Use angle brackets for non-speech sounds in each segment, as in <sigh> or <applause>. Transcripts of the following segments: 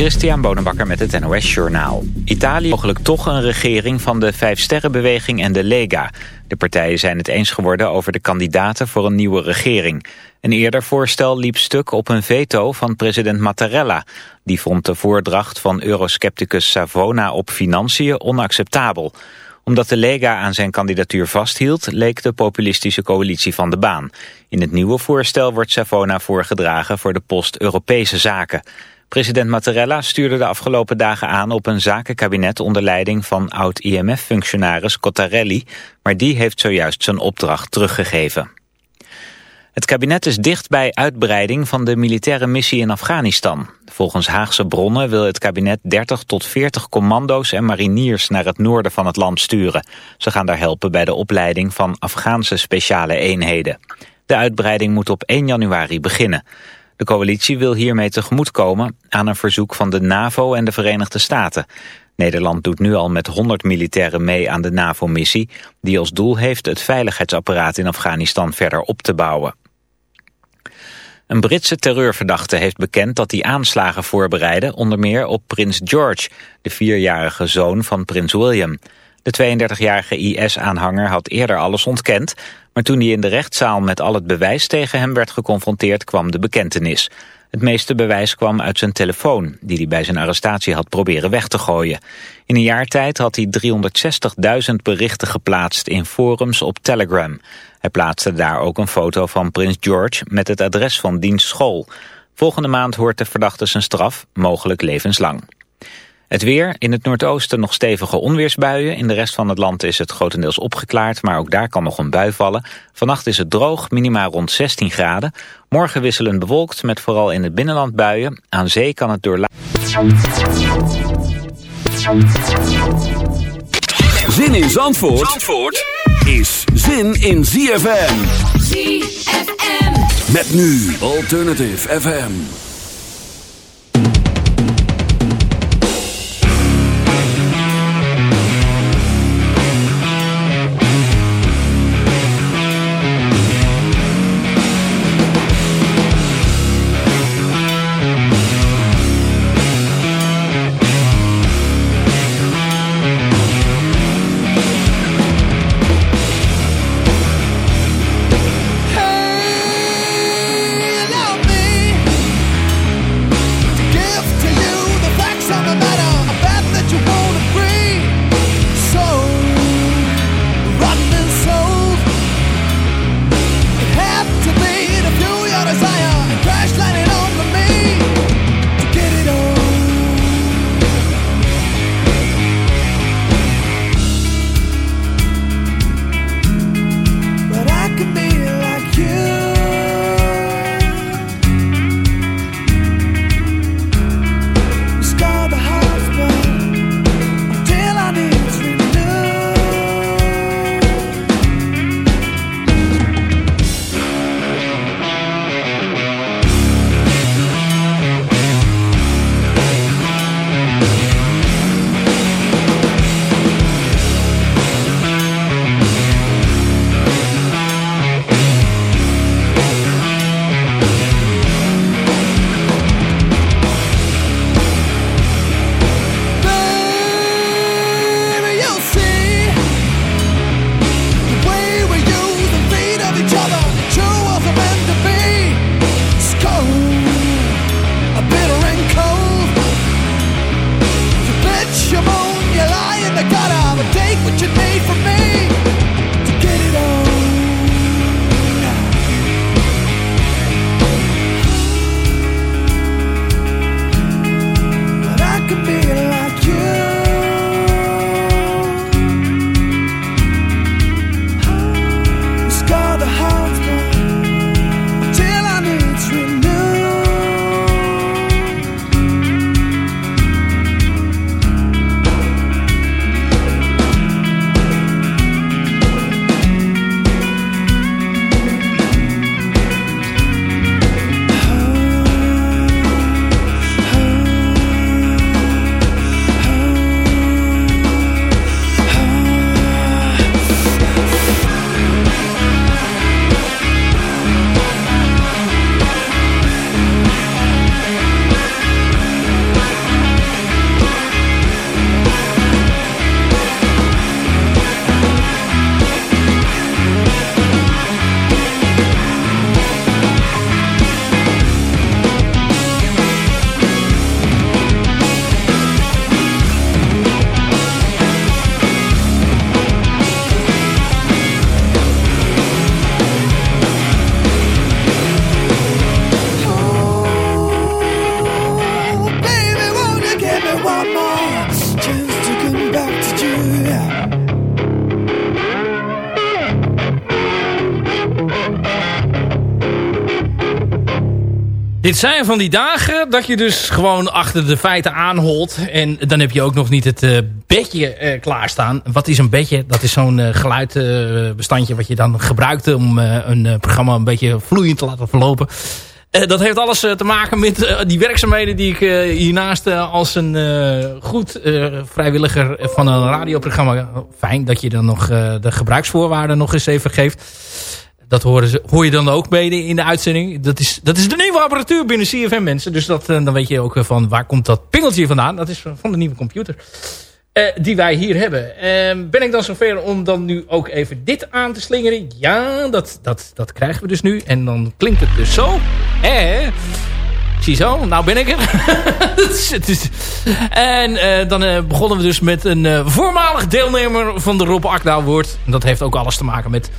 Christian Bonenbakker met het NOS Journaal. Italië mogelijk toch een regering van de Vijfsterrenbeweging en de Lega. De partijen zijn het eens geworden over de kandidaten voor een nieuwe regering. Een eerder voorstel liep stuk op een veto van president Mattarella. Die vond de voordracht van euroscepticus Savona op financiën onacceptabel omdat de Lega aan zijn kandidatuur vasthield, leek de populistische coalitie van de baan. In het nieuwe voorstel wordt Savona voorgedragen voor de post Europese zaken. President Mattarella stuurde de afgelopen dagen aan op een zakenkabinet onder leiding van oud-IMF-functionaris Cottarelli, maar die heeft zojuist zijn opdracht teruggegeven. Het kabinet is dicht bij uitbreiding van de militaire missie in Afghanistan. Volgens Haagse bronnen wil het kabinet 30 tot 40 commando's en mariniers naar het noorden van het land sturen. Ze gaan daar helpen bij de opleiding van Afghaanse speciale eenheden. De uitbreiding moet op 1 januari beginnen. De coalitie wil hiermee tegemoetkomen aan een verzoek van de NAVO en de Verenigde Staten. Nederland doet nu al met 100 militairen mee aan de NAVO-missie... die als doel heeft het veiligheidsapparaat in Afghanistan verder op te bouwen. Een Britse terreurverdachte heeft bekend dat hij aanslagen voorbereidde... onder meer op prins George, de vierjarige zoon van prins William. De 32-jarige IS-aanhanger had eerder alles ontkend... maar toen hij in de rechtszaal met al het bewijs tegen hem werd geconfronteerd... kwam de bekentenis. Het meeste bewijs kwam uit zijn telefoon... die hij bij zijn arrestatie had proberen weg te gooien. In een jaar tijd had hij 360.000 berichten geplaatst in forums op Telegram. Hij plaatste daar ook een foto van prins George... met het adres van diens school. Volgende maand hoort de verdachte zijn straf, mogelijk levenslang. Het weer, in het noordoosten nog stevige onweersbuien. In de rest van het land is het grotendeels opgeklaard, maar ook daar kan nog een bui vallen. Vannacht is het droog, minimaal rond 16 graden. Morgen wisselend bewolkt, met vooral in het binnenland buien. Aan zee kan het door... Zin in Zandvoort, Zandvoort is zin in ZFM. ZFM. Met nu Alternative FM. Dit zijn van die dagen dat je dus gewoon achter de feiten aanholt. En dan heb je ook nog niet het uh, bedje uh, klaarstaan. Wat is een bedje? Dat is zo'n uh, geluidbestandje wat je dan gebruikt om een programma een beetje vloeiend te laten verlopen. dat heeft alles te maken met die werkzaamheden die ik hiernaast als een goed vrijwilliger van een radioprogramma... Fijn dat je dan nog de gebruiksvoorwaarden nog eens even geeft dat horen ze, hoor je dan ook mede in de uitzending. Dat is, dat is de nieuwe apparatuur binnen CFM mensen. Dus dat, eh, dan weet je ook eh, van waar komt dat pingeltje vandaan. Dat is van de nieuwe computer. Uh, die wij hier hebben. Uh, ben ik dan zover om dan nu ook even dit aan te slingeren? Ja, dat, dat, dat krijgen we dus nu. En dan klinkt het dus zo. Eh, Ziezo, nou ben ik er. <laughs> en uh, dan begonnen we dus met een voormalig deelnemer van de Rob Akda Award. Dat heeft ook alles te maken met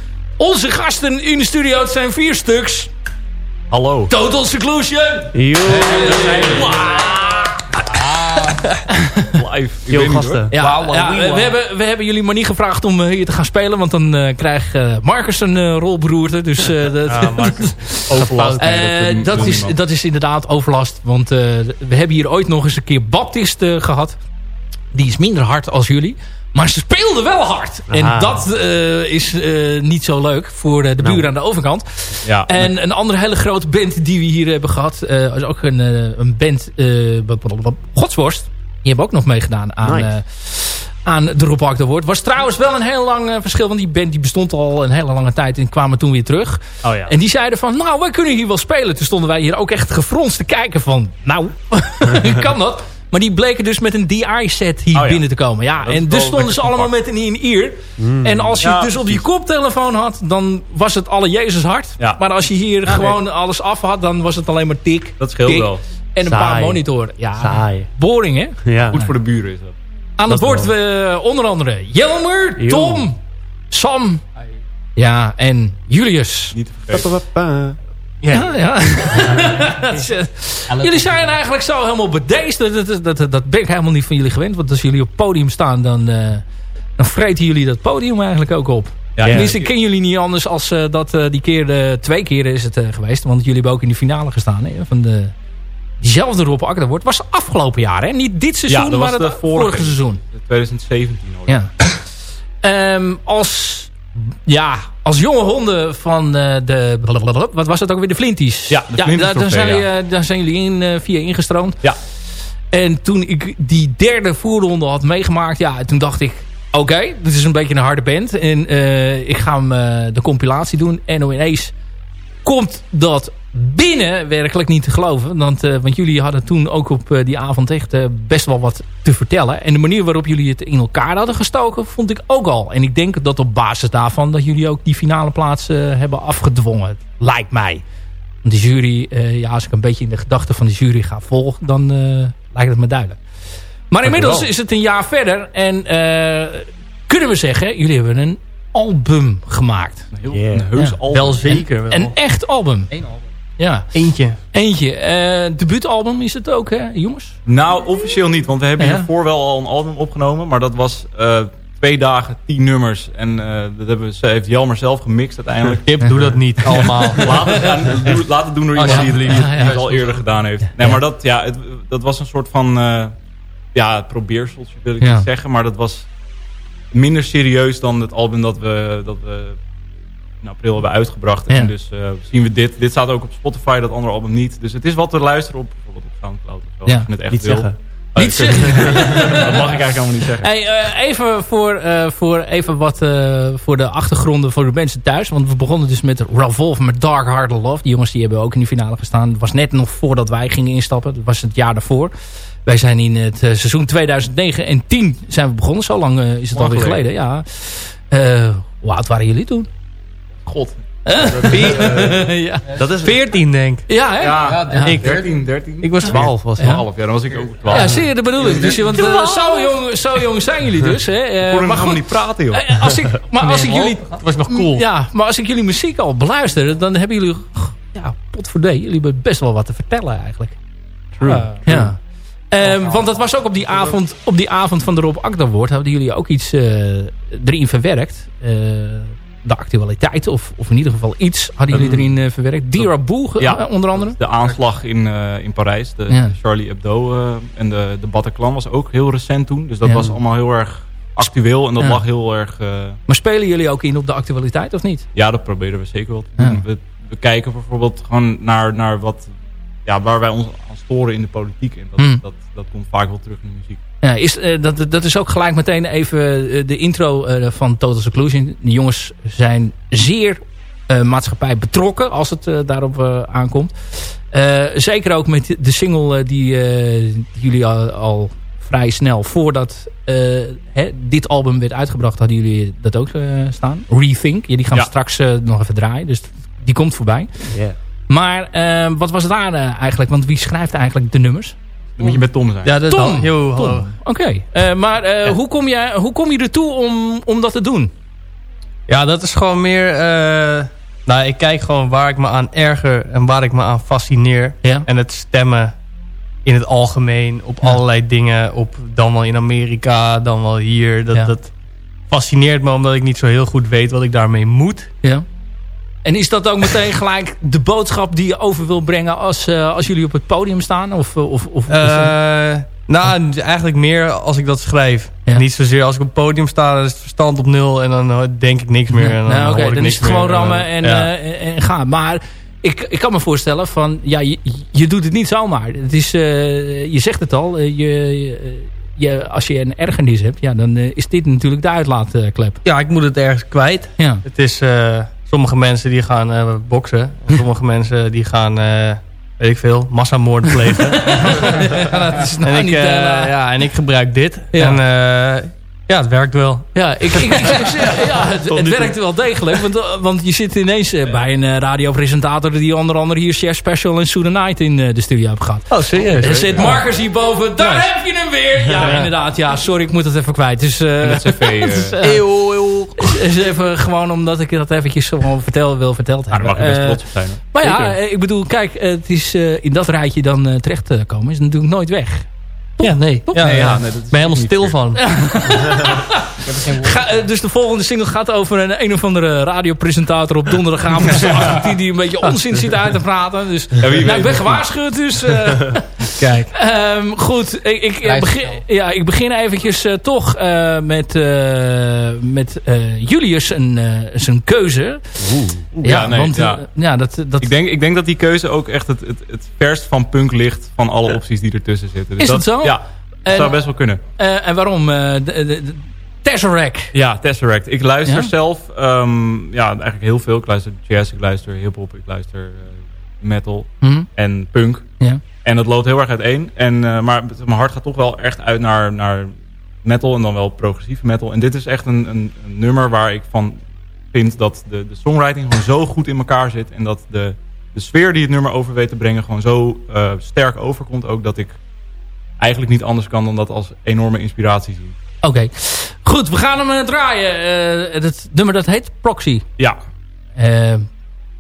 onze gasten in de studio, het zijn vier stuks. Hallo. Total Seclusion. Yo. Live. Yo, gasten. Ja, ja, we, hebben, we hebben jullie maar niet gevraagd om hier te gaan spelen. Want dan uh, krijgt uh, Marcus een uh, rolberoerte. Dus, dat, ja, <laughs> overlast. dat, is, dat is inderdaad overlast. Want we hebben hier ooit nog eens een keer Baptist gehad. Die is minder hard als jullie. Maar ze speelden wel hard. En dat uh, is uh, niet zo leuk voor de buren nou. aan de overkant. Ja, en nee. een andere hele grote band die we hier hebben gehad. Uh, is ook een, een band, Godsworst. Die hebben ook nog meegedaan aan, nice. aan de Rob Award. Was trouwens wel een heel lang verschil. Want die band die bestond al een hele lange tijd. En kwamen toen weer terug. Oh ja. En die zeiden van, nou wij kunnen hier wel spelen. Toen stonden wij hier ook echt gefronst te kijken van, nou, <laughs> kan dat? Maar die bleken dus met een DI-set hier oh, ja. binnen te komen. Ja, en dus stonden ze allemaal met een in-ear. Mm. En als je ja, dus op je koptelefoon had, dan was het alle Jezus hard. Ja. Maar als je hier gewoon nee. alles af had, dan was het alleen maar tik. Dat scheelt tik, wel. En een Saai. paar monitoren. Ja, Saai. boring hè? Ja. Goed voor de buren is dat. Aan het woord we onder andere Jelmer, Tom, Sam... Ja, en Julius. Niet te vergeten. Ja, ja. <laughs> jullie zijn eigenlijk zo helemaal bedeesd. Dat, dat, dat, dat, ben ik helemaal niet van jullie gewend. Want als jullie op het podium staan, dan, uh, dan vreten jullie dat podium eigenlijk ook op. Ja, Tenminste, ik ken jullie niet anders als uh, dat uh, die keer, twee keren is het geweest. Want jullie hebben ook in de finale gestaan hè, van de, diezelfde Rob Akda wordt. Was afgelopen jaar, hè? Niet dit seizoen, maar het vorige, vorige seizoen. 2017 hoor. Ja. Um, als ja, als jonge honden van uh, de... Wat was dat ook weer? De Flinties. Ja, de ja daar, daar, zijn, ja. daar zijn jullie in, uh, via ingestroomd. Ja. En toen ik die derde voorronde had meegemaakt... Ja, toen dacht ik... Oké, okay, dit is een beetje een harde band. En uh, ik ga hem de compilatie doen. En ineens komt dat binnen werkelijk niet te geloven. Want, uh, want jullie hadden toen ook op uh, die avond echt uh, best wel wat te vertellen. En de manier waarop jullie het in elkaar hadden gestoken, vond ik ook al. En ik denk dat op basis daarvan dat jullie ook die finale plaats hebben afgedwongen. Lijkt mij. Want de jury, ja, als ik een beetje in de gedachten van de jury ga volgen, dan lijkt het me duidelijk. Maar inmiddels is het een jaar verder. En kunnen we zeggen, jullie hebben een album gemaakt. Een, heel, een heus album. Wel zeker. Wel. Een echt album. Eén album. Ja. Eentje. Eentje. Uh, debuutalbum is het ook, hè, jongens? Nou, officieel niet. Want we hebben ja. hiervoor wel al een album opgenomen. Maar dat was uh, twee dagen, tien nummers. En uh, dat hebben, ze heeft Jelmer zelf gemixt uiteindelijk. Tip, doe dat niet <laughs> allemaal. laat, het, doe, laat het doen door iemand oh, ja. die, die, die het al eerder gedaan heeft. Nee, maar dat, ja, het, dat was een soort van... ja, probeerseltje wil ik niet zeggen. Maar dat was minder serieus dan het album dat we... Dat we in april hebben uitgebracht. Ja. En dus uh, zien we dit. Dit staat ook op Spotify, dat andere album niet. Dus het is wat te luisteren op bijvoorbeeld op Soundcloud. Of zo, ja. het echt niet wil. zeggen. Niet zeggen. <laughs> dat mag ik eigenlijk helemaal niet zeggen. Hey, uh, even voor, uh, voor, even wat, uh, voor de achtergronden voor de mensen thuis. Want we begonnen dus met Revolve met Dark Heart Love. Die jongens die hebben ook in de finale gestaan. Het was net nog voordat wij gingen instappen. Dat was het jaar daarvoor. Wij zijn in het seizoen 2009 en 10 zijn we begonnen. Zo lang is het alweer geleden. Ja. hoe oud waren jullie toen? God, uh, ja. Dat is 14 <laughs> denk ik. Ja, hè? Ja, ja, ik, 13, 13. Ik was 12. Was 12, ja, dan was ik ook 12. Ja, zie je, dat bedoel ik. Dus, want uh, zo, jong, zo jong zijn jullie dus. Hè. Uh, ik mag gewoon niet praten, joh. Uh, als ik, <laughs> maar als ik jullie... Dat was nog cool. Ja, maar als ik jullie muziek al beluister, dan hebben jullie... Ja, pot voor Jullie hebben best wel wat te vertellen eigenlijk. True. ja. Um, want dat was ook op die avond, op die avond van de Rob Akda. Hadden jullie ook iets uh, erin verwerkt. Uh, de actualiteit. Of, of in ieder geval iets hadden jullie erin uh, verwerkt. Dira Boe ja, onder andere. De aanslag in, in Parijs. De Charlie Hebdo en de, de Bataclan was ook heel recent toen. Dus dat was allemaal heel erg actueel. En dat lag heel erg... Maar spelen jullie ook in op de actualiteit of niet? Ja, dat proberen we zeker wel te doen. We, we, kijken bijvoorbeeld gewoon naar, naar wat, ja, waar wij ons aan storen in de politiek. En dat, hmm. dat, dat komt vaak wel terug in de muziek. Ja, is, uh, dat, dat is ook gelijk meteen even uh, de intro uh, van Total Seclusion. De jongens zijn zeer maatschappij betrokken als het daarop aankomt. zeker ook met de single die, die jullie al, al, vrij snel voordat hè, dit album werd uitgebracht hadden jullie dat ook staan. Rethink. Ja, die gaan we straks nog even draaien. Dus die komt voorbij. Yeah. Maar wat was daar eigenlijk? Want wie schrijft eigenlijk de nummers? Dan moet je met Tom zijn. Ja, dat Tom. Tom. Oké. Uh, maar uh, hoe, kom je, hoe kom je ertoe om, om dat te doen? Ja, dat is gewoon meer... Uh, nou, ik kijk gewoon waar ik me aan erger en waar ik me aan fascineer. Ja. En het stemmen in het algemeen op allerlei dingen. Op, dan wel in Amerika, dan wel hier. Dat, ja. dat fascineert me omdat ik niet zo heel goed weet wat ik daarmee moet. Ja. En is dat ook meteen gelijk de boodschap die je over wil brengen als, uh, als jullie op het podium staan? Of, eh, of, of uh, nou, eigenlijk meer als ik dat schrijf. Ja. Niet zozeer als ik op het podium sta, dan is het verstand op nul en dan denk ik niks meer. En dan nou, Oké, dan is het gewoon rammen en, ja. en gaan. Maar ik, ik kan me voorstellen van, ja, je, je doet het niet zomaar. Het is, je zegt het al, je, je, als je een ergernis hebt, ja, dan is dit natuurlijk de uitlaatklep. Ja, ik moet het ergens kwijt. Ja. Het is Sommige mensen die gaan uh, boksen. sommige <laughs> mensen die gaan, uh, weet ik veel, massamoord plegen. <laughs> ja, dat is nou en, ik, uh, ja, en ik gebruik dit. Ja. En ja, het werkt wel. Ja, ik, ik, <laughs> ja het, het werkt wel degelijk. Want, want je zit ineens bij een radiopresentator... die onder andere hier Chef Special en Soon Night in de studio heeft gehad. Oh, serieus? Er zit Marcus hierboven. Daar heb je hem weer! Ja, inderdaad. Ja, sorry, ik moet het even kwijt. Dus, uh, Met cv. is even gewoon omdat ik dat eventjes gewoon vertel, wil verteld hebben. Maar mag je best trots op zijn. Maar ja, ik bedoel, kijk, het is in dat rijtje dan terecht te komen is natuurlijk nooit weg. Ja, nee. Ja, nee, ja. nee, ben helemaal stil van. <laughs> <laughs> Ga, eh, dus de volgende single gaat over een een of andere radiopresentator op donderdagavond. <laughs> die, die een beetje onzin zit uit te praten. Dus ja, nou, ik ben gewaarschuwd. Dus, uh, Kijk. Um, goed, ik, ik, begin, ja, ik begin eventjes uh, toch uh, met, met Julius een, zijn keuze. Oeh. Ja, nee, want, ja. ja dat, dat... Ik, denk, ik denk dat die keuze ook echt het, het, het verst van punk ligt van alle opties die ertussen zitten. Dus Is dat, zo? Ja, dat zou best wel kunnen. en waarom? de, de, Tesseract. Ja, Tesseract. Ik luister zelf um, ja, eigenlijk heel veel. Ik luister jazz, ik luister hip-hop, ik luister uh, metal mm en punk. Ja. En dat loopt heel erg uiteen. En, uh, maar mijn hart gaat toch wel echt uit naar, naar metal en dan wel progressieve metal. En dit is echt een, een, een nummer waar ik van vind dat de, de songwriting gewoon zo goed in elkaar zit. En dat de, de sfeer die het nummer over weet te brengen gewoon zo uh, sterk overkomt. Ook dat ik eigenlijk niet anders kan dan dat als enorme inspiratie zien. Oké. Goed, we gaan hem uh, draaien. Uh, het nummer dat heet Proxy. Ja. Uh,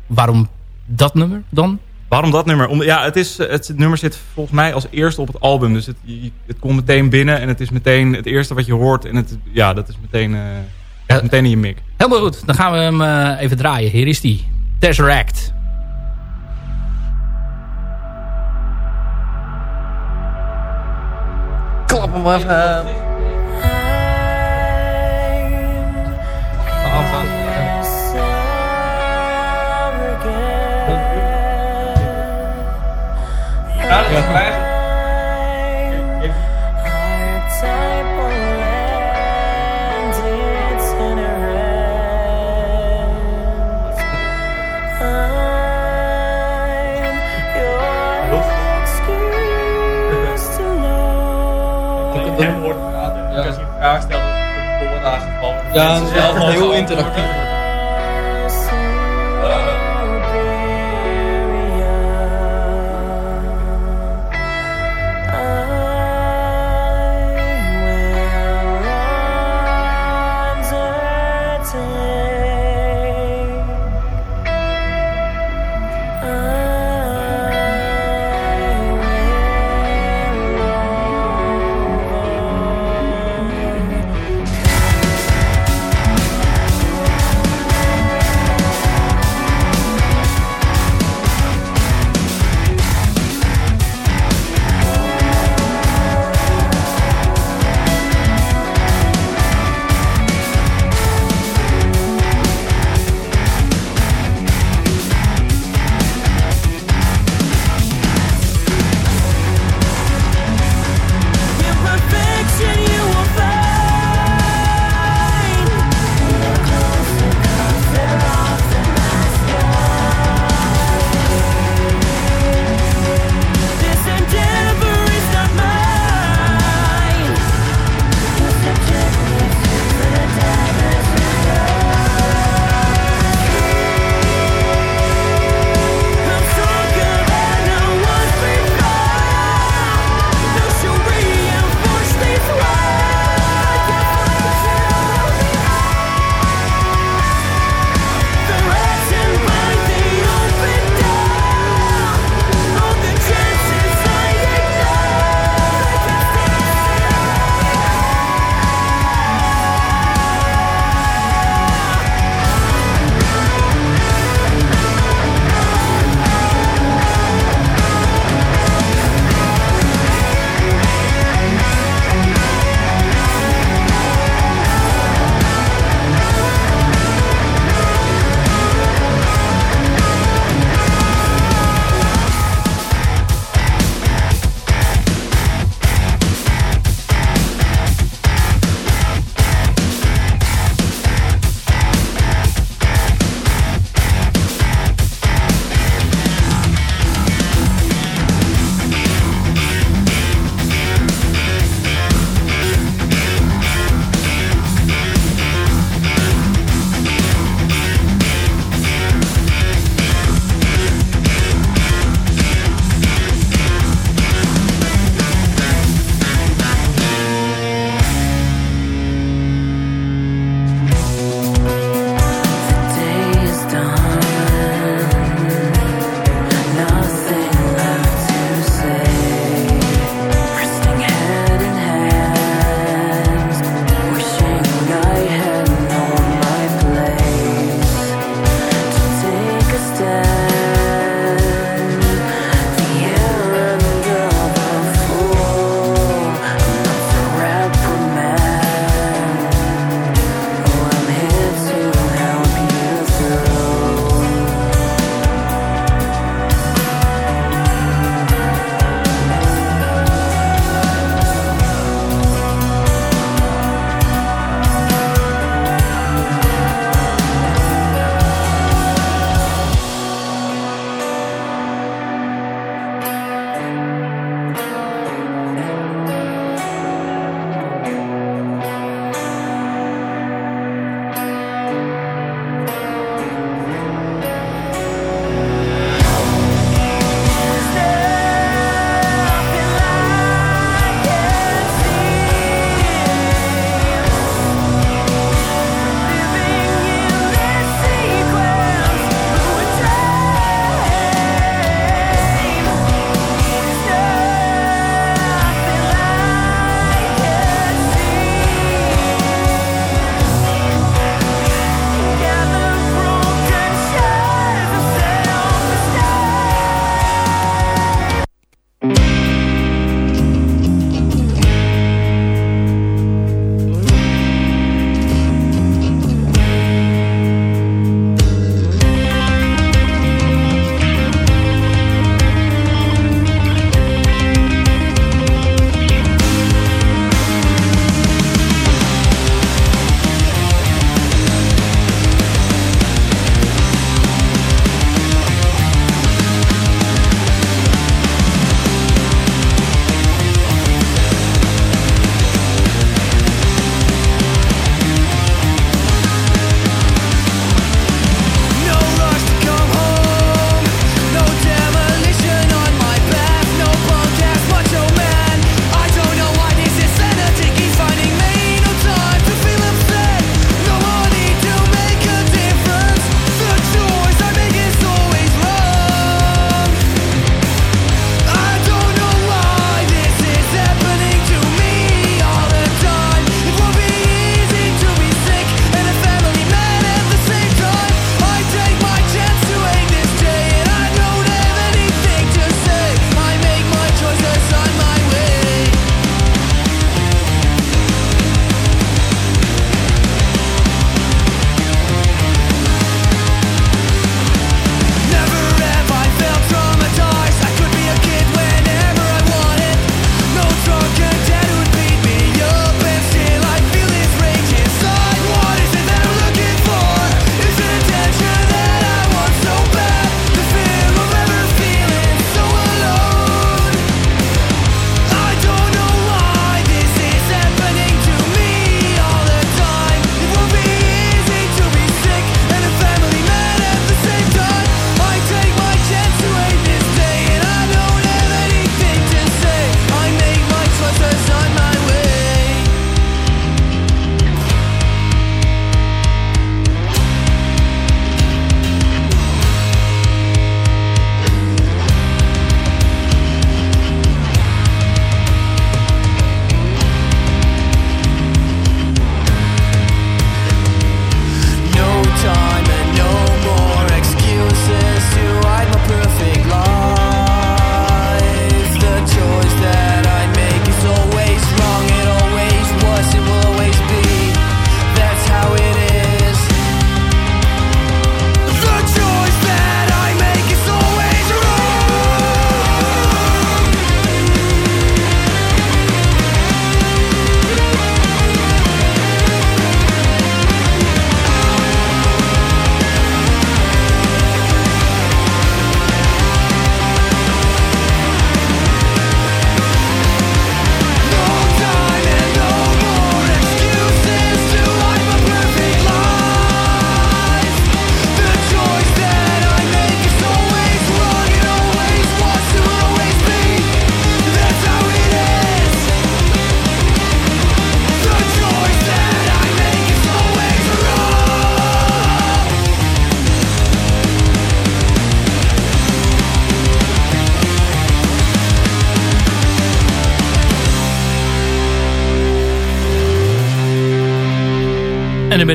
waarom dat nummer dan? Waarom dat nummer? Om, ja, het, is, het, het, nummer zit volgens mij als eerste op het album. Dus het, het komt meteen binnen en het is meteen het eerste wat je hoort. En het, ja, dat is meteen, meteen in je mik. Helemaal goed. Dan gaan we hem even draaien. Hier is die. Tesseract. Klap hem even. Ja, krijgen. Als je een vraag stelt, Ja, dat is wel heel interactief.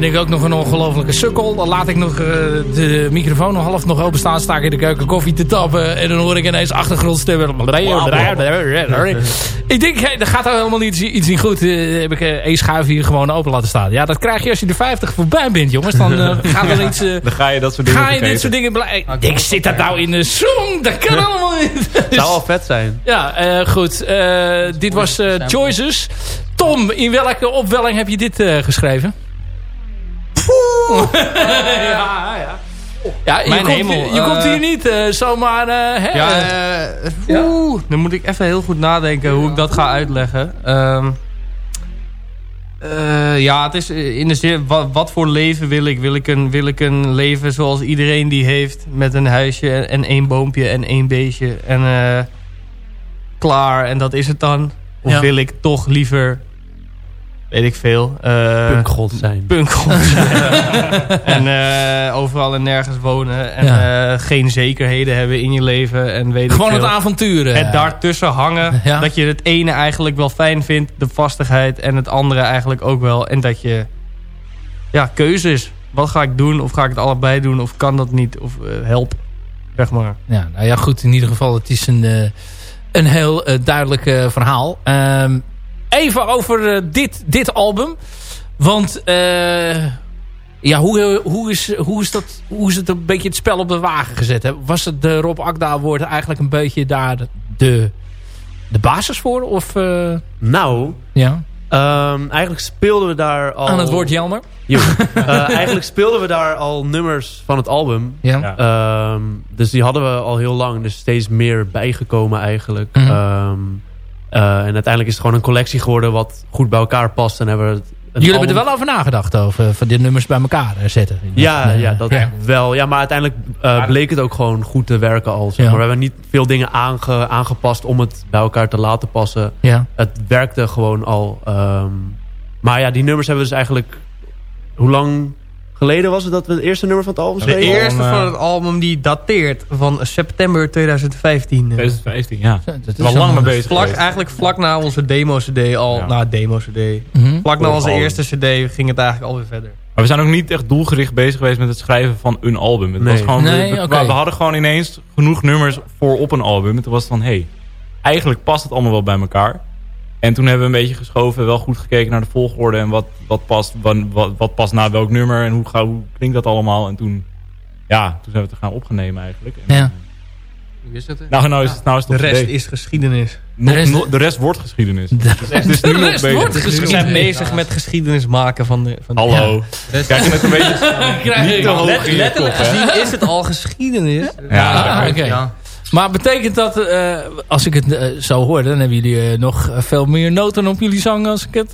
Ben ik ook nog een ongelofelijke sukkel. Dan laat ik nog uh, de microfoon nog half nog openstaan. Sta ik in de keuken koffie te tappen. En dan hoor ik ineens achtergrondstemmen. ik denk, hey, dat gaat er helemaal niet, iets niet goed. Uh, heb ik uh, een schuif hier gewoon open laten staan. Ja, dat krijg je als je de 50 voorbij bent, jongens. Dan <laughs> gaat er iets... dan ga je dat soort dingen Ga je dit soort dingen... Ik zit dat nou in de song? Dat kan <laughs> allemaal niet. Het zou al vet zijn. Ja, goed. dit was Choices. Tom, in welke opwelling heb je dit geschreven? <laughs> ja, ja. Ja, je, Mijn komt, hemel, je, je komt hier eh, niet uh, zomaar... Uh, hè? Ja, ja, dan moet ik even heel goed nadenken hoe ik dat ga uitleggen. Um, ja, het is in de zin, wat, wat, voor leven wil ik? Wil ik, een, wil ik een leven zoals iedereen die heeft... met een huisje en één boompje en één beestje en klaar en dat is het dan? Of ja. wil ik toch liever weet ik veel. Uh, punkgod zijn. Punkgod zijn. <laughs> en uh, overal en nergens wonen. En ja. uh, geen zekerheden hebben in je leven. En weet Gewoon het avonturen. Het daartussen hangen. Ja. Dat je het ene eigenlijk wel fijn vindt. De vastigheid. En het andere eigenlijk ook wel. En dat je... Ja, keuzes. Wat ga ik doen? Of ga ik het allebei doen? Of kan dat niet? Of help. Zeg maar. Ja, nou ja, goed. In ieder geval, het is een, een heel duidelijk verhaal. Um, even over uh, dit, dit album. Want uh, ja, hoe, hoe, is, hoe, is dat, hoe is het een beetje het spel op de wagen gezet? Hè? Was het de Rob Akda woord eigenlijk een beetje daar de, de basis voor? Of, uh... Nou, ja. Um, eigenlijk speelden we daar al... Aan het woord Jelmer? uh, <laughs> eigenlijk speelden we daar al nummers van het album. Ja. Um, dus die hadden we al heel lang. Dus steeds meer bijgekomen eigenlijk. Mm -hmm. um, uh, en uiteindelijk is het gewoon een collectie geworden wat goed bij elkaar past. En hebben we Jullie album... hebben er wel over nagedacht, over van die nummers bij elkaar eh, zetten. Ja, ja, dat ja. wel. Ja, maar uiteindelijk uh, bleek het ook gewoon goed te werken al. Zeg maar. We hebben niet veel dingen aange, aangepast om het bij elkaar te laten passen. Ja. Het werkte gewoon al. Um, maar ja, die nummers hebben we dus eigenlijk... Hoe lang geleden was het dat we het eerste nummer van het album schreven? De eerste van het album die dateert van september 2015. 2015, ja. Dat is wel lang mee bezig vlak, Eigenlijk vlak na onze demo-cd al. Ja. Na demo-cd. Mm -hmm. Vlak na onze eerste cd ging het eigenlijk alweer verder. Maar we zijn ook niet echt doelgericht bezig geweest met het schrijven van een album. Het nee. was gewoon, nee, we, okay. we, hadden gewoon ineens genoeg nummers voor op een album. En toen was het van, hé, hey, eigenlijk past het allemaal wel bij elkaar. En toen hebben we een beetje geschoven, wel goed gekeken naar de volgorde en wat, wat, past, wat, wat, wat past na welk nummer en hoe, hoe klinkt dat allemaal. En toen, ja, toen zijn we het gaan opgenomen eigenlijk. En, ja. Hoe is het? Nou, nou is het, nou is het de rest is geschiedenis. de, rest, no, de rest wordt geschiedenis. De, het is nu de rest wordt geschiedenis. We zijn bezig met geschiedenis maken van de... Van Hallo. Ja. Krijg je het een beetje <laughs> niet te hoog Let, Letterlijk gezien is het al geschiedenis. Ja, ah, oké. Okay. Maar betekent dat, uh, als ik het uh, zo hoor, dan hebben jullie uh, nog veel meer noten op jullie zang als ik het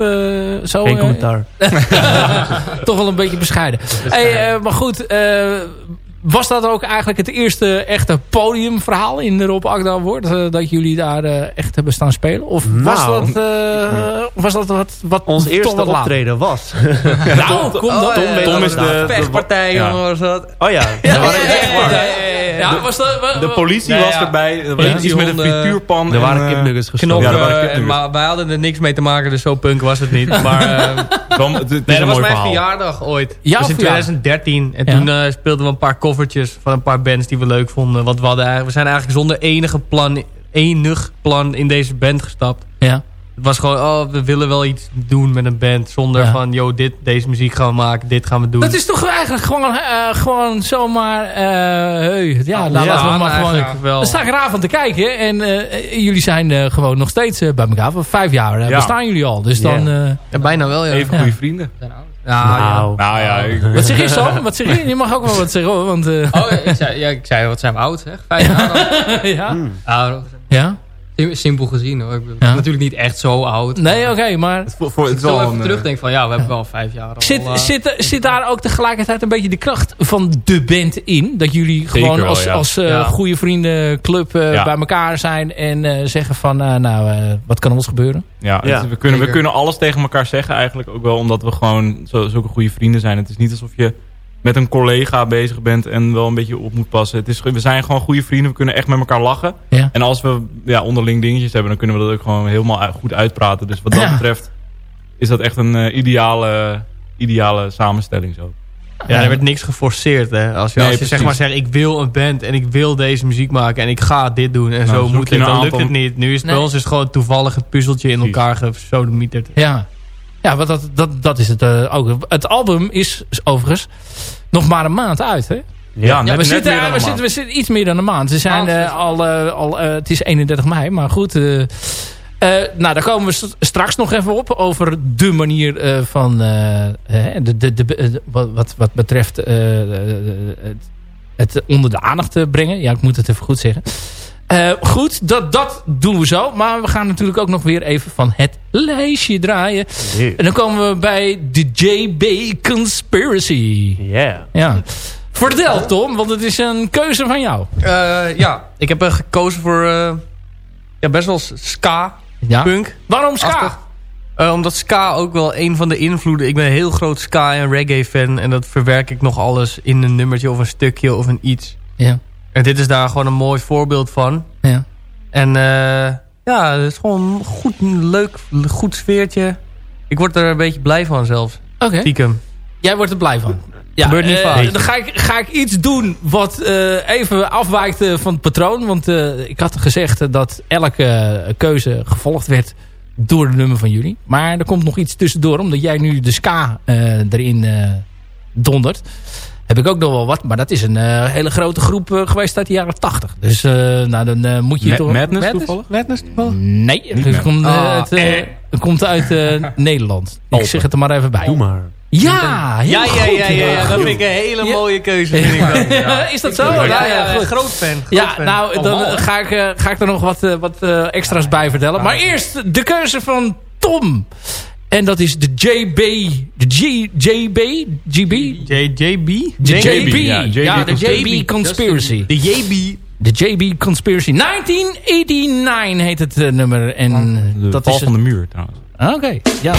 zo... Geen commentaar. <laughs> toch wel een beetje bescheiden. Hey, maar goed, was dat ook eigenlijk het eerste echte podiumverhaal in de Rob Agda Award? Uh, dat jullie daar uh, echt hebben staan spelen? Of nou, was, dat, uh, was dat wat, wat Ons eerste optreden was? <laughs> nou, kom oh, Tom, ja, Tom is de... Vechtpartij, ja. was dat. Oh ja. ja, ja, ja was dat, de politie was erbij. Er was iets met een frituurpan. Er waren kipnuggets gestopt. Maar wij hadden er niks mee te maken, dus zo punk was het niet. <laughs> Maar dat was mijn verjaardag ooit. Ja, dus in 2013. En toen speelden we een paar covertjes van een paar bands die we leuk vonden. Want we, hadden we zijn eigenlijk zonder enige plan, enig plan in deze band gestapt. Ja. Het was gewoon, oh, we willen wel iets doen met een band. Zonder ja. van, yo, dit, deze muziek gaan we maken, dit gaan we doen. Dat is toch eigenlijk gewoon, uh, gewoon zomaar, uh, hey, ja, nou, ja, laten we maar gewoon. Wel. Dan sta ik eraan van te kijken. En uh, jullie zijn gewoon nog steeds bij elkaar. Voor vijf jaar ja. bestaan jullie al. Dus dan... ja, bijna wel, ja. Even goede vrienden. Ja, nou, nou ja. Ik... Wat zeg je zo? Wat zeg je? Je mag ook wel wat zeggen hoor. Want, uh... Oh, ik zei, ja, ik zei, wat zijn we oud zeg? Vijf jaar <laughs> ja. Hmm. ja. Simpel gezien hoor. Ik ben ja. natuurlijk niet echt zo oud. Nee, oké, okay, maar... Het, voor, het wel even een, terugdenk van ja, we hebben wel vijf jaar al, zit, uh, zit, zit daar ook tegelijkertijd een beetje de kracht van de band in? Dat jullie gewoon wel, als, ja. als uh, ja. goede vriendenclub uh, ja. bij elkaar zijn en zeggen van nou, wat kan ons gebeuren? Ja, we, kunnen, we kunnen alles tegen elkaar zeggen eigenlijk ook wel omdat we gewoon zo, zulke goede vrienden zijn. Het is niet alsof je met een collega bezig bent en wel een beetje op moet passen. Het is, we zijn gewoon goede vrienden, we kunnen echt met elkaar lachen. Ja. En als we ja, onderling dingetjes hebben, dan kunnen we dat ook gewoon helemaal goed uitpraten. Dus wat dat ja. betreft is dat echt een uh, ideale ideale samenstelling zo. Ja, er werd niks geforceerd. Hè? Als je, als je zeg maar zegt, ik wil een band en ik wil deze muziek maken en ik ga dit doen en nou, zo moet het, dan lukt het niet. Nu is het bij ons is gewoon toevallig het puzzeltje in elkaar gesodemieterd. Ja, ja wat dat, dat, dat is het uh, ook. Het album is overigens nog maar een maand uit, hè? Ja, net, we, zitten, we, zitten, we zitten iets meer dan een maand. We zijn uh, al, uh, al het is 31 mei, maar goed. Uh, nou, daar komen we straks nog even op. Over de manier uh, van... Uh, de, de, de, wat, wat betreft het, het, onder de aandacht brengen. Ja, ik moet het even goed zeggen. Goed, dat, dat doen we zo. Maar we gaan natuurlijk ook nog weer even van het lijstje draaien. En dan komen we bij de JB Conspiracy. Yeah. Ja. Vertel Tom, want het is een keuze van jou. ja, ik heb gekozen voor ja, best wel ska ja. punk. Waarom ska? Uh, omdat ska ook wel een van de invloeden... Ik ben een heel groot ska- en reggae-fan... en dat verwerk ik nog alles in een nummertje of een stukje of een iets. Ja. En dit is daar gewoon een mooi voorbeeld van. Ja. En uh, ja, het is gewoon een goed, leuk, goed sfeertje. Ik word er een beetje blij van zelfs. Oké. Okay. Jij wordt er blij van? Ja, Gebeurt niet uh, Dan ga ik, ga ik iets doen wat uh, even afwijkt van het patroon. Want ik had gezegd dat elke keuze gevolgd werd door de nummer van jullie. Maar er komt nog iets tussendoor. Omdat jij nu de ska erin dondert. Heb ik ook nog wel wat. Maar dat is een hele grote groep geweest uit de jaren 80. Dus nou, dan moet je Ma toch... Madness, Madness toevallig? Madness toevallig? Nee, het komt, oh, het, komt uit <laughs> Nederland. Ik zeg het er maar even bij. Doe maar. Ja, ja, ja, ja, ja, ja, dat vind ik een hele mooie keuze. Vind ik <laughs> ja. Is dat zo? Ja, ja, ja groot fan. Groot ja, fan. nou, dan ga ik, ga ik er nog wat, wat extra's bij vertellen. Maar eerst de keuze van Tom. En dat is de JB, de G, JB, GB? J, JB? De JB, ja, JB, ja, de JB Conspiracy. De JB. De JB Conspiracy. 1989 heet het uh, nummer. En de dat val is van de muur trouwens. Oké, okay, ja.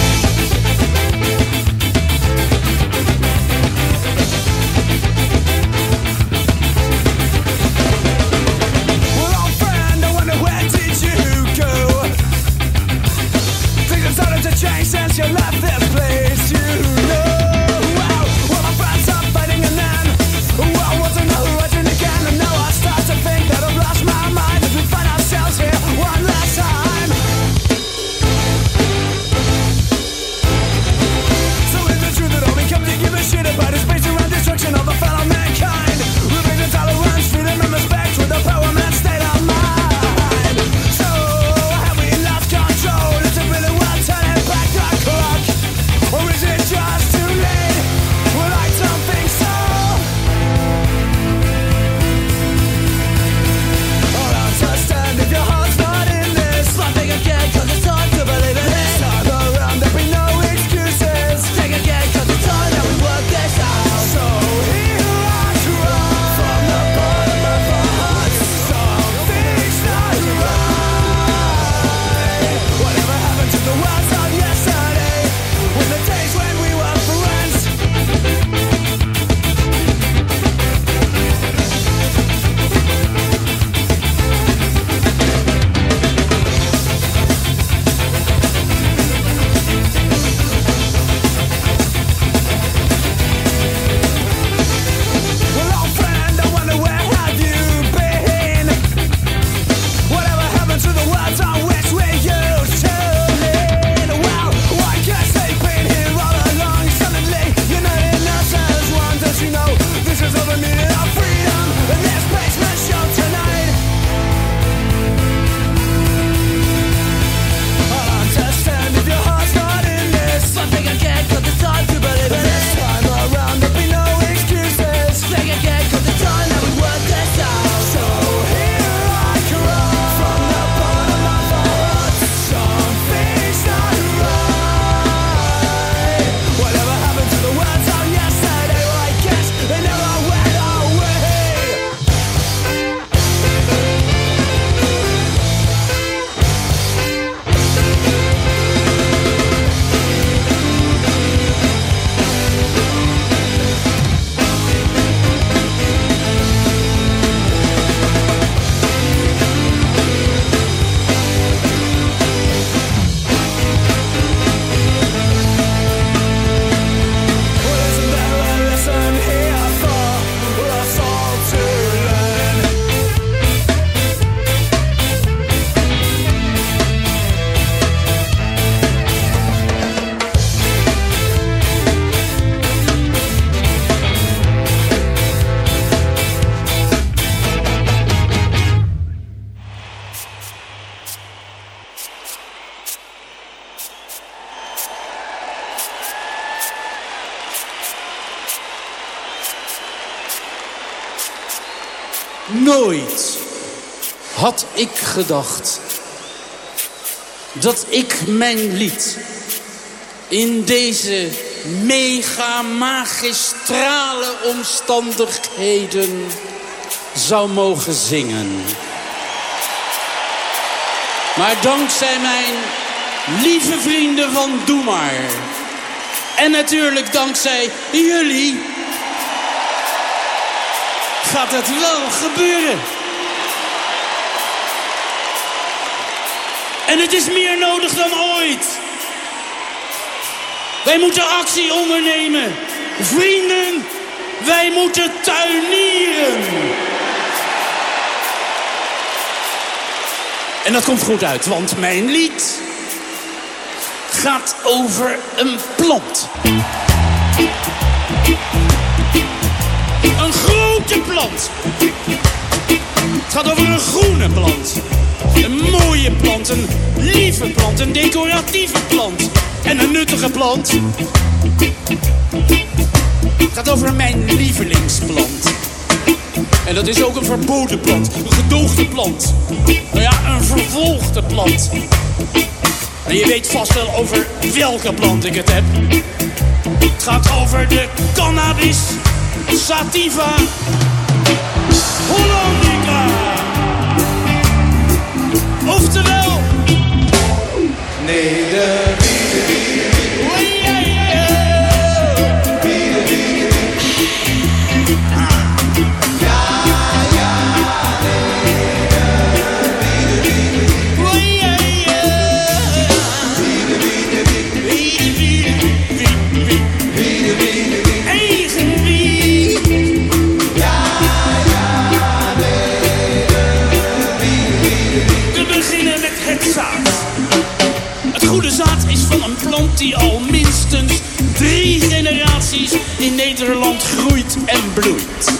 Had ik gedacht dat ik mijn lied in deze mega magistrale omstandigheden zou mogen zingen. Maar dankzij mijn lieve vrienden van Doe Maar... en natuurlijk dankzij jullie... gaat het wel gebeuren. En het is meer nodig dan ooit. Wij moeten actie ondernemen. Vrienden, wij moeten tuinieren. En dat komt goed uit, want mijn lied gaat over een plant. Een grote plant. Het gaat over een groene plant. Een mooie plant, een lieve plant, een decoratieve plant. En een nuttige plant. Het gaat over mijn lievelingsplant. En dat is ook een verboden plant, een gedoogde plant. Nou ja, een vervolgde plant. En je weet vast wel over welke plant ik het heb. Het gaat over de cannabis sativa hollandica. Oftewel... Nederland. Die al minstens drie generaties in Nederland groeit en bloeit.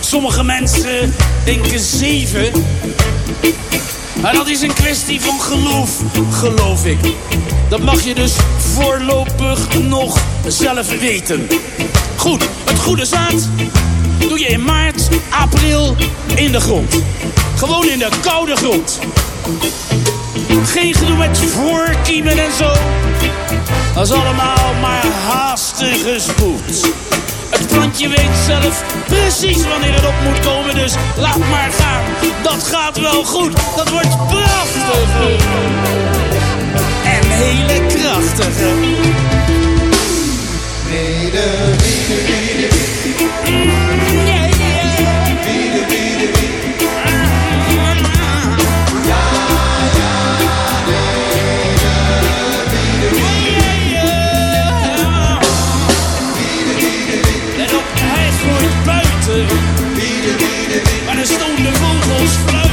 Sommige mensen denken zeven. Maar dat is een kwestie van geloof, geloof ik. Dat mag je dus voorlopig nog zelf weten. Goed, het goede zaad doe je in maart, april in de grond. Gewoon in de koude grond. Geen gedoe met voorkiemen en zo. Is allemaal maar haastige spoed. Het plantje weet zelf precies wanneer het op moet komen, dus laat maar gaan. Dat gaat wel goed, dat wordt prachtig. En hele krachtige. de stonden vogels.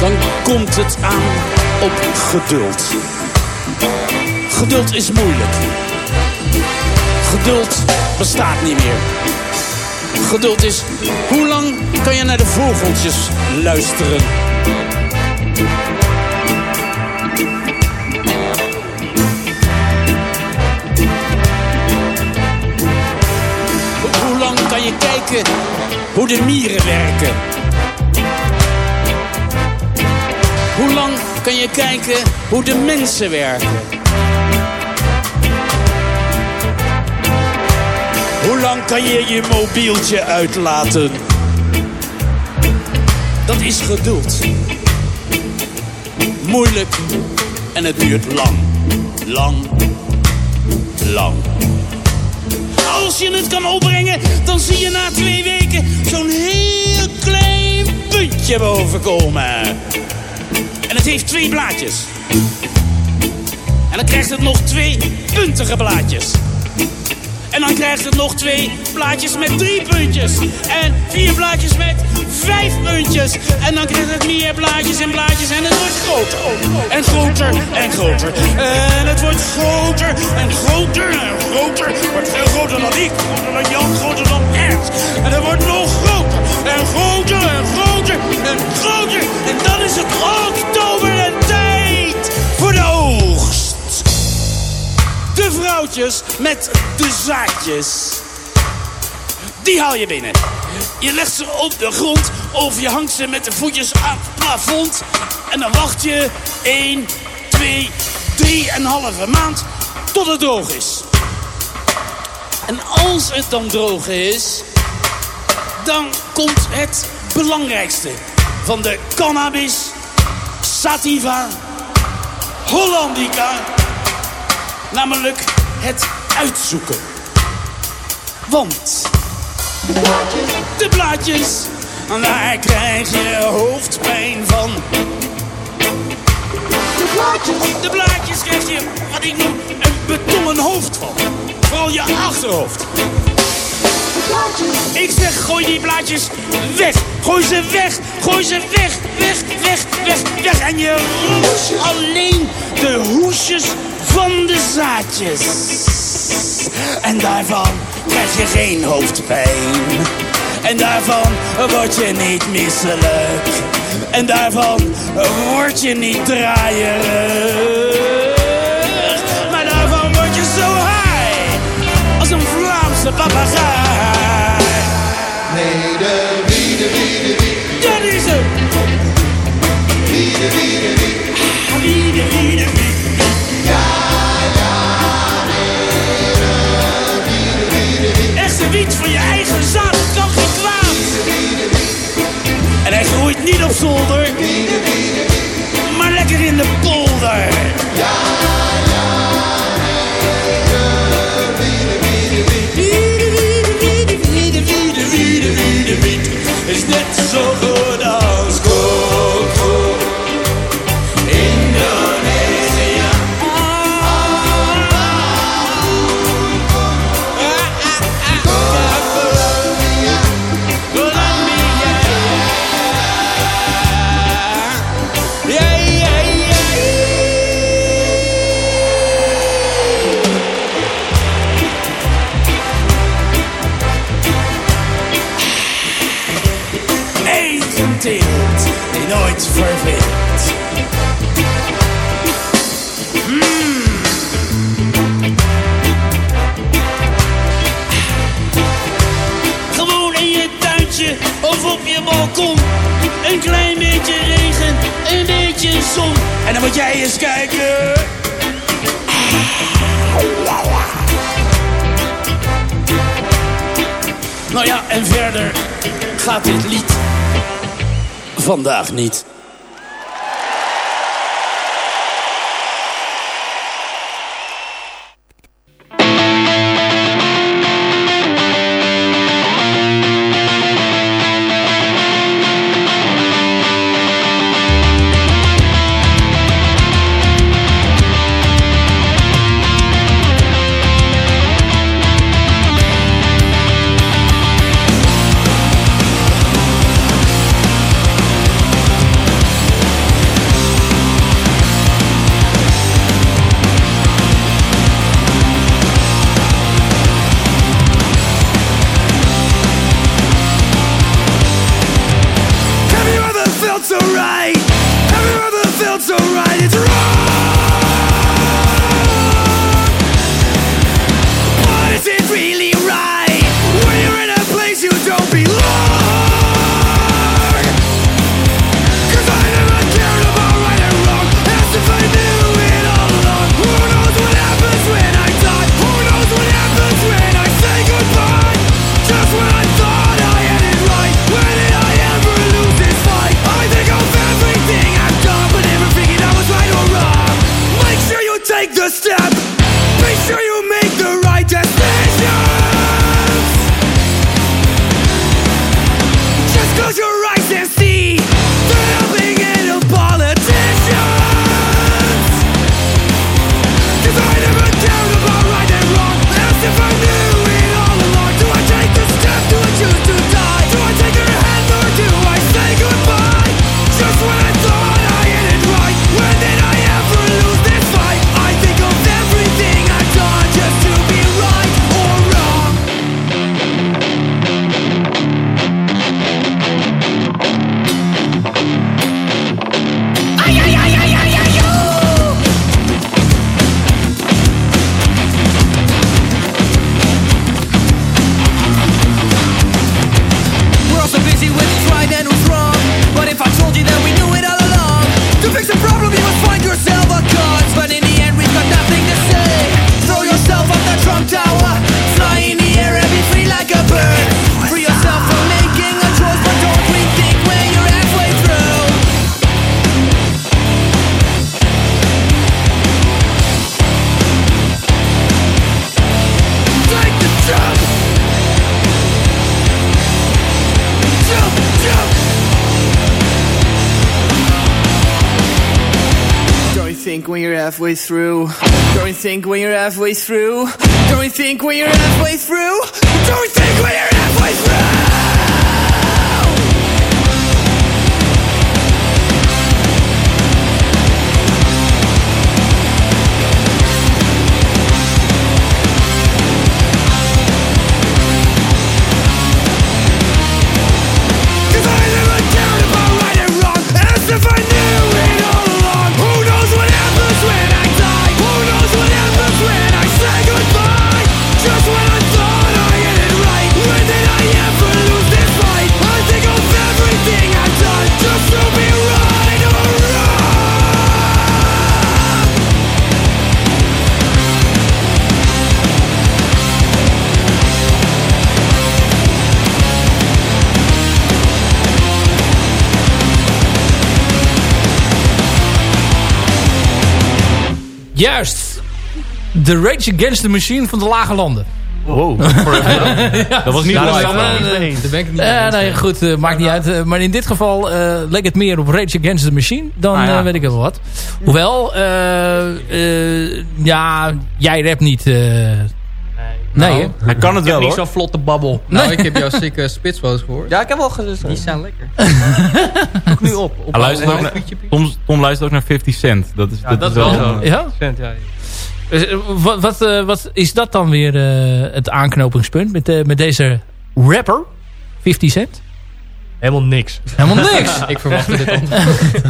Dan komt het aan op geduld. Geduld is moeilijk. Geduld bestaat niet meer. Geduld is, hoe lang kan je naar de vogeltjes luisteren? Hoe lang kan je kijken hoe de mieren werken? Kan je kijken hoe de mensen werken? Hoe lang kan je je mobieltje uitlaten? Dat is geduld. Moeilijk en het duurt lang. Lang. Lang. als je het kan opbrengen, dan zie je na twee weken zo'n heel klein puntje bovenkomen. En het heeft twee blaadjes. En dan krijgt het nog twee puntige blaadjes. En dan krijgt het nog twee blaadjes met drie puntjes. En vier blaadjes met vijf puntjes. En dan krijgt het meer blaadjes en blaadjes. En het wordt groter. En groter en groter. En het wordt groter en groter en groter. Wordt veel groter dan ik. Groter dan Jan, groter dan Ernst. En het wordt nog groter. En groter en groter en groter. En dan is het oktober en tijd voor de oogst. De vrouwtjes met de zaadjes. Die haal je binnen. Je legt ze op de grond of je hangt ze met de voetjes aan het plafond. En dan wacht je 1, 2, 3 en een halve maand tot het droog is. En als het dan droog is, dan komt het belangrijkste van de cannabis sativa hollandica Namelijk het uitzoeken. Want de blaadjes, daar krijg je hoofdpijn van. De blaadjes, de blaadjes krijg je wat ik noem een betonnen hoofd van. Vooral je achterhoofd. Ik zeg, gooi die blaadjes weg. Gooi ze weg. Gooi ze weg. Weg, weg, weg, weg. En je roest alleen de hoesjes van de zaadjes. En daarvan krijg je geen hoofdpijn. En daarvan word je niet misselijk. En daarvan word je niet draaierig. Maar daarvan word je zo high. Als een Vlaamse papegaai. Niet op zolder, maar lekker in de polder. Gaat dit lied vandaag niet. When you're halfway through? Don't think when you're halfway through? Don't think when you're halfway through? Don't think when you're halfway through? Juist. The Rage Against the Machine van de Lage Landen. Wow. <laughs> Dat was niet Ja, was- maar- nee. Daar ben ik het niet mee nee, eens. goed, eh, maakt niet uit. Eh, maar in dit geval eh, leek het meer op Rage Against the Machine dan Ah, ja. eh, weet ik wel wat. Hoewel, eh, eh, ja, jij rapt niet. Eh, nee, hè? Hij kan het wel Niet hoor. zo'n vlotte babbel. Nou, Nee. ik heb jouw sikke spitswoos gehoord. Ja, ik heb wel geluisterd. Die zijn lekker. <laughs> nu op. op Hij luistert ook naar, Tom, Tom luistert ook naar 50 Cent. Dat is, Ja, dat is wel zo. Ja? Cent, ja. Dus, eh, wat, wat, eh, wat is dat dan weer eh, het aanknopingspunt met, eh, met deze rapper? 50 Cent? Helemaal niks. Helemaal niks. <laughs> Ik verwachtte dit <laughs> antwoord.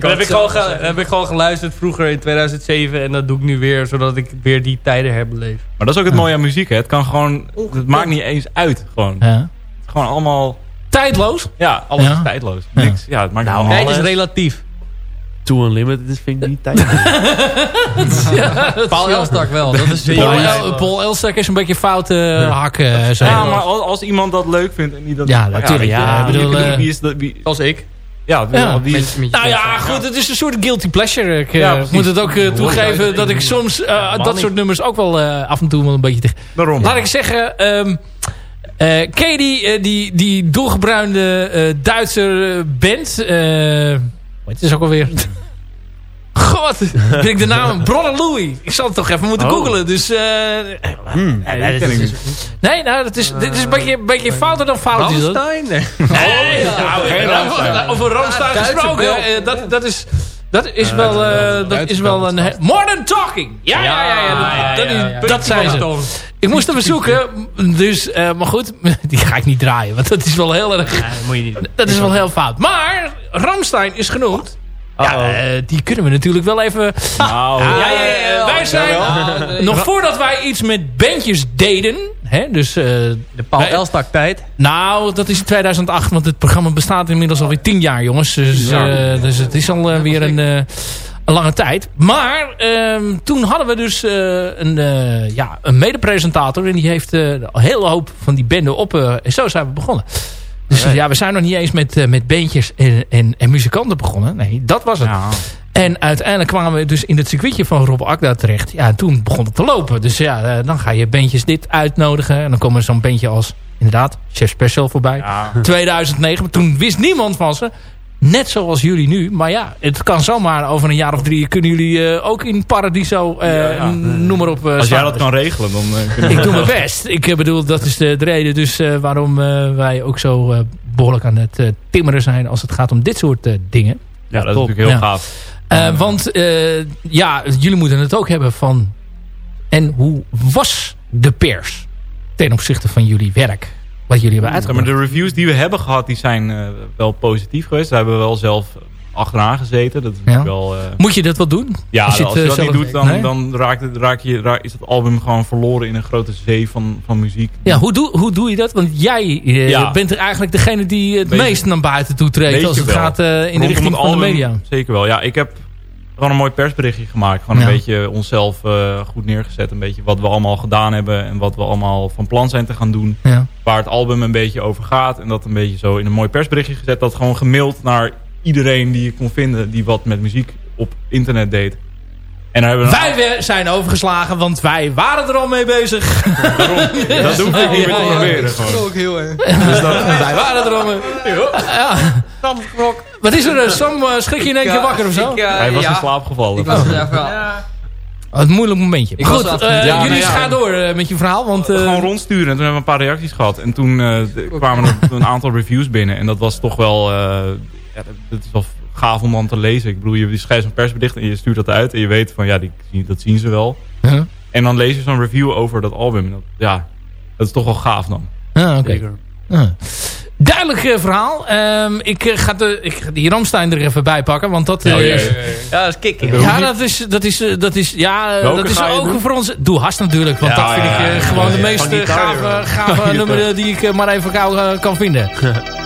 Dat heb, ik gewoon heb ik gewoon geluisterd vroeger in 2007. En dat doe ik nu weer, zodat ik weer die tijden herbeleef. Maar dat is ook het mooie aan muziek. Hè. Het kan gewoon... Het maakt niet eens uit. Gewoon. Het Ja. is gewoon allemaal... Tijdloos? Ja, alles Ja. is tijdloos. Niks. Ja, het maakt Nou, tijd is relatief. Too Unlimited is vind ik niet <laughs> tijd. Paul Elstak wel. Dat is <laughs> Paul, Ja, El- Paul Elstak is een beetje fout eh, hakken. eh, zo. Ja, maar als, als iemand dat leuk vindt en die dat... Ja, natuurlijk. Ja, bedoel, wie, eh, wie is dat? Wie, Als ik. ja, wie, Ja. wie is, Nou ja, goed, het is een soort guilty pleasure. Ik eh, Ja, moet het ook toegeven dat ik soms eh, dat soort nummers ook wel eh, af en toe wel een beetje tegen... daarom. Laat ik zeggen, ehm eh, ken je die, die, die doorgebruinde eh, Duitser eh, band? Eh het is ook alweer... God, ben ik de naam? <laughs> Bronner Louis. Ik zal het toch even moeten Oh. googlen. Dus, eh, Hmm. nee, dat is- niet. nee, nou, dat is, dit is een beetje, een beetje fouter dan fout. Ramstein? Nee. Nee, nou, geen over- Rammstein. Over Ramstein gesproken. eh, dat, dat is... Dat is wel, eh, dat is wel bel een... bestaat. Modern Talking. Ja, ja, ja. ja, dat, zijn ze. Ik moest hem zoeken. Dus, eh, maar goed. <laughs> Die ga ik niet draaien. Want dat is wel heel erg... Dat moet je niet. Dat is wel heel fout. Maar Ramstein is genoemd. Ja, eh, die kunnen we natuurlijk wel even... Nou, Ja, ja, ja, ja. Wij zijn... nog voordat wij iets met bandjes deden... Hè, dus... eh, De Paul wij- Elstak tijd. nou, dat is in 2008, want het programma bestaat inmiddels alweer tien jaar, jongens. Dus, eh, dus het is alweer weer een, eh, een lange tijd. Maar ehm, toen hadden we dus eh, een, eh, ja, een mede-presentator. En die heeft eh, een hele hoop van die benden op. eh, en zo zijn we begonnen. Dus ja, we zijn nog niet eens met, eh, met bandjes en, en, en muzikanten begonnen. Nee, dat was het. ja. En uiteindelijk kwamen we dus in het circuitje van Rob Akda terecht. Ja, en toen begon het te lopen. Dus ja, eh, dan ga je bandjes dit uitnodigen. En dan komen zo'n bandje als, inderdaad, Chef Special voorbij. Ja. 2009. Maar toen wist niemand van ze. Net zoals jullie nu. Maar ja, het kan zomaar over een jaar of drie... kunnen jullie eh, ook in Paradiso, Ja, ja. noem maar op, eh, Als jij dat kan regelen, dan Ik doe mijn best. Ik bedoel, dat is de, de reden dus waarom wij ook zo eh, behoorlijk aan het timmeren zijn... als het gaat om dit soort dingen. Ja, dat is natuurlijk heel Ja. gaaf. Want ja, jullie moeten het ook hebben van... En hoe was de pers ten opzichte van jullie werk? Wat jullie hebben Zeg maar, uitgebracht. de reviews die we hebben gehad, die zijn eh, wel positief geweest. Daar hebben we wel zelf achteraan gezeten. Dat is wel... eh, Moet je dat wel doen? ja, Als als je het, dat eh, niet doet, dan, Nee? dan raakt het, raak je, raak, is het album gewoon verloren in een grote zee van, van muziek. Ja, hoe doe, hoe doe je dat? Want jij eh, Ja. bent er eigenlijk degene die het Beetje- meest naar buiten toe treedt... Als het wel. gaat eh, in de richting van de media. Zeker wel. Ja, ik heb gewoon een mooi persberichtje gemaakt. Gewoon Ja. een beetje onszelf eh, goed neergezet. Een beetje wat we allemaal gedaan hebben. En wat we allemaal van plan zijn te gaan doen. Ja. Waar het album een beetje over gaat. En dat een beetje zo in een mooi persberichtje gezet. Dat gewoon gemaild naar iedereen die je kon vinden. Die wat met muziek op internet deed. En daar hebben we Wij we- zijn overgeslagen, want wij waren er al mee bezig. <laughs> dat doe ik niet meer te proberen. Dat is ook heel erg. wij waren er al mee. Ja. Wat is er, Sam? schrik je in één keer wakker of zo? Hij was in slaap gevallen. Ik was Oh, het moeilijk momentje. Goed, uh, ja, jullie gaan door uh, met je verhaal. Want, uh... Gewoon rondsturen. En toen hebben we een paar reacties gehad. En toen kwamen er een aantal reviews binnen. En dat was toch wel... ja, dat is wel gaaf om dan te lezen. Ik bedoel, je schrijft een persbericht en je stuurt dat uit. En je weet van, ja, die, dat zien ze wel. -huh. En dan lees je zo'n review over dat album. Dat, ja, dat is toch wel gaaf dan. Ja, oké. Okay. Duidelijk uh, verhaal. Um, ik, uh, ga de, ik ga die Ramstein er even bij pakken. Want dat uh, is... Ja, dat is kicken. Ja, dat is, dat is, dat is, ja, dat is ook voor ons... Doe hast natuurlijk. Want ja, dat vind ja, ik gewoon de meest gave, gave <laughs> nummer die ik maar even gauw kan vinden. <laughs>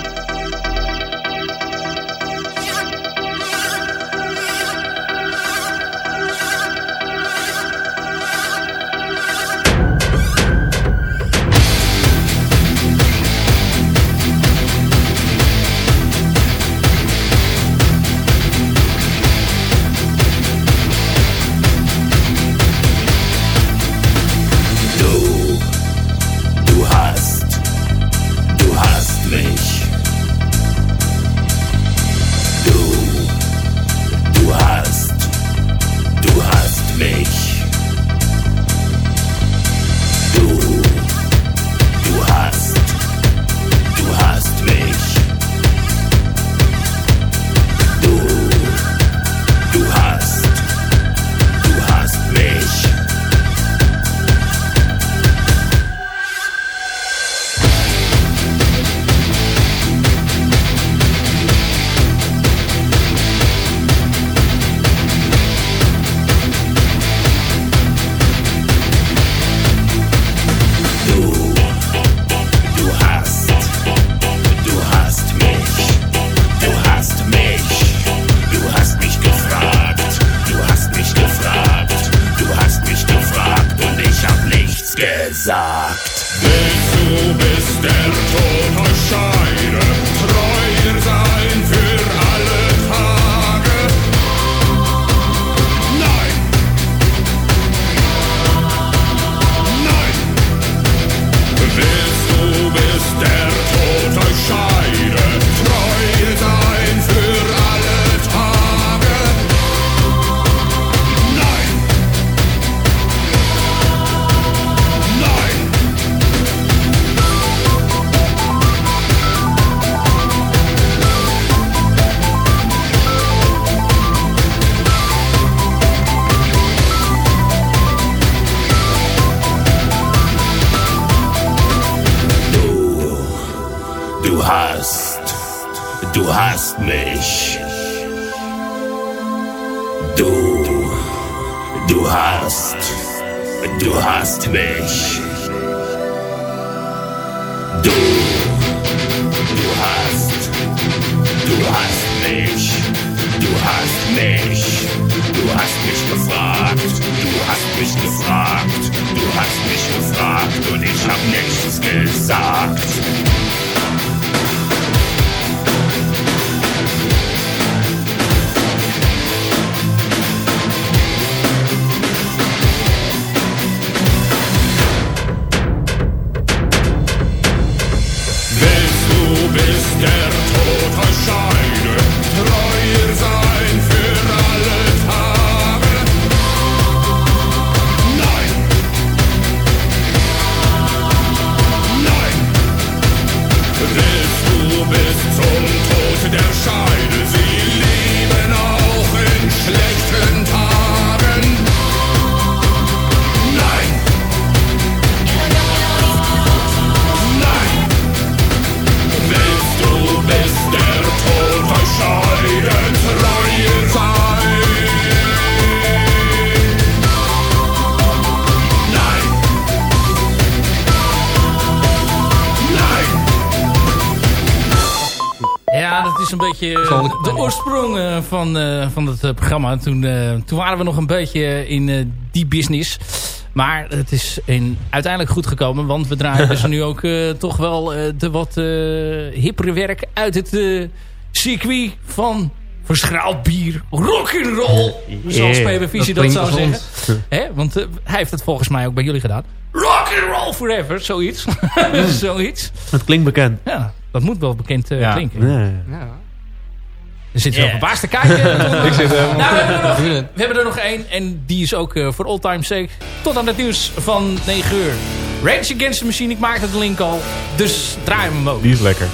de oorsprong uh, van, uh, van het uh, programma. Toen, toen waren we nog een beetje in die business. Maar het is in, uiteindelijk goed gekomen. Want we draaien <laughs> dus nu ook toch wel de wat hippere werk uit het circuit van verschraald bier, rock'n'roll. Zoals PB Visie dat, zou zeggen. <laughs> Hè? Want hij heeft het volgens mij ook bij jullie gedaan. Rock'n'roll forever, zoiets. <laughs> zoiets. Het klinkt bekend. Ja, dat moet wel bekend klinken. Ja. ja. Er zit yeah. verbaasd te kijken. <laughs> Ik zit nou, we, hebben er nog, we hebben er nog één. En die is ook uh, voor all time sake. Tot aan het nieuws van 9 uur. Rage Against the Machine. Ik maakte de link al. Dus draai hem ook. Die is lekker.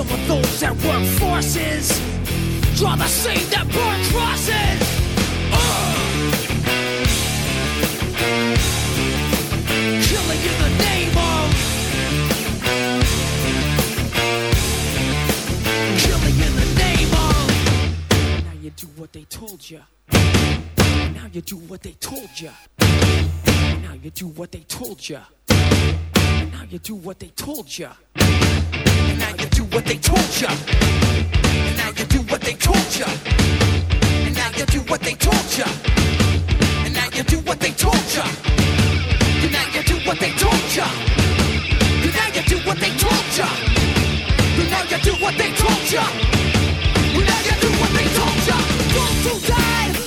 Some of those that work forces draw the same that burn crosses. Uh. Killing in the name of. Killing in the name of. Now you do what they told you. Now you do what they told you. Now you do what they told you. Now you do what they told you ya. And now you do what they told ya. And now you do what they told. And now you do what they told. And now you do what they told. And now you do what they told. And now you do what they told. And now you do what they told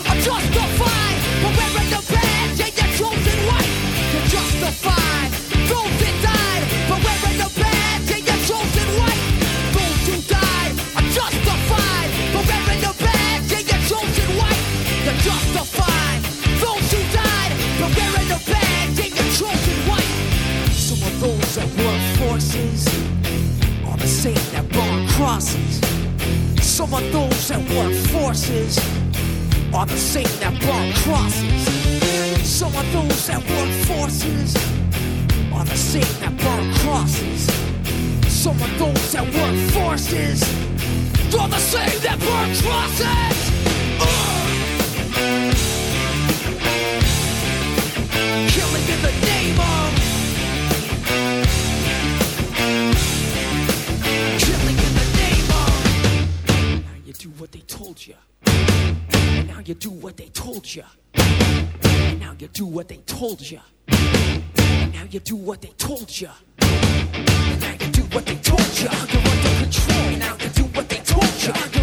are justified for wearing the. You're justified. You're. Those who died for wearing the badge and your chosen white. Some of those that work forces are the same that burn crosses. Some of those that work forces are the same that burn crosses. Some of those that work forces are the same that burn crosses. Some of those that work forces are the same that burn crosses. Killing in the name of. Killing in the name of. Now you do what they told you. Now you do what they told you. Now you do what they told you. Now you do what they told you. Now you do what they told you. You're control. Now you do what they told you.